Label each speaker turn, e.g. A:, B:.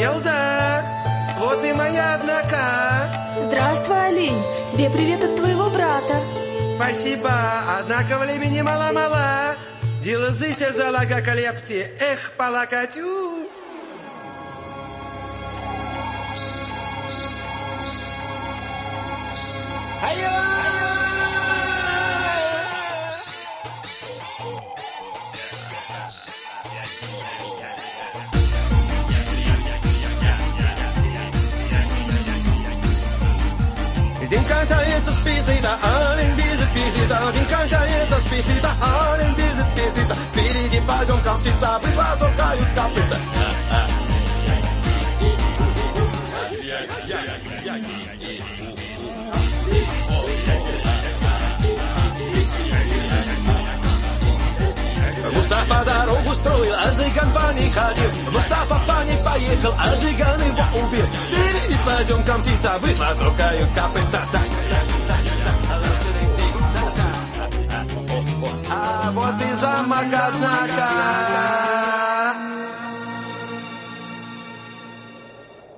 A: Елда, вот и моя однака.
B: Здравствуй, олень. Тебе привет от твоего брата.
A: Спасибо, однако времени мало-мало. Дело зыся залага колепти. Эх, полакатю. Din kanskje spise da alen bize spise da Din kanskje spise da alen bize spise da Bili di pagom kaptica, była to kraju kapice Мустафа дорогу строил, а Жиган по ней ходил. Мустафа по ней поехал, а убил. Бери, пойдем комтиться, вышла трогаю капельца. А вот и замок, однако.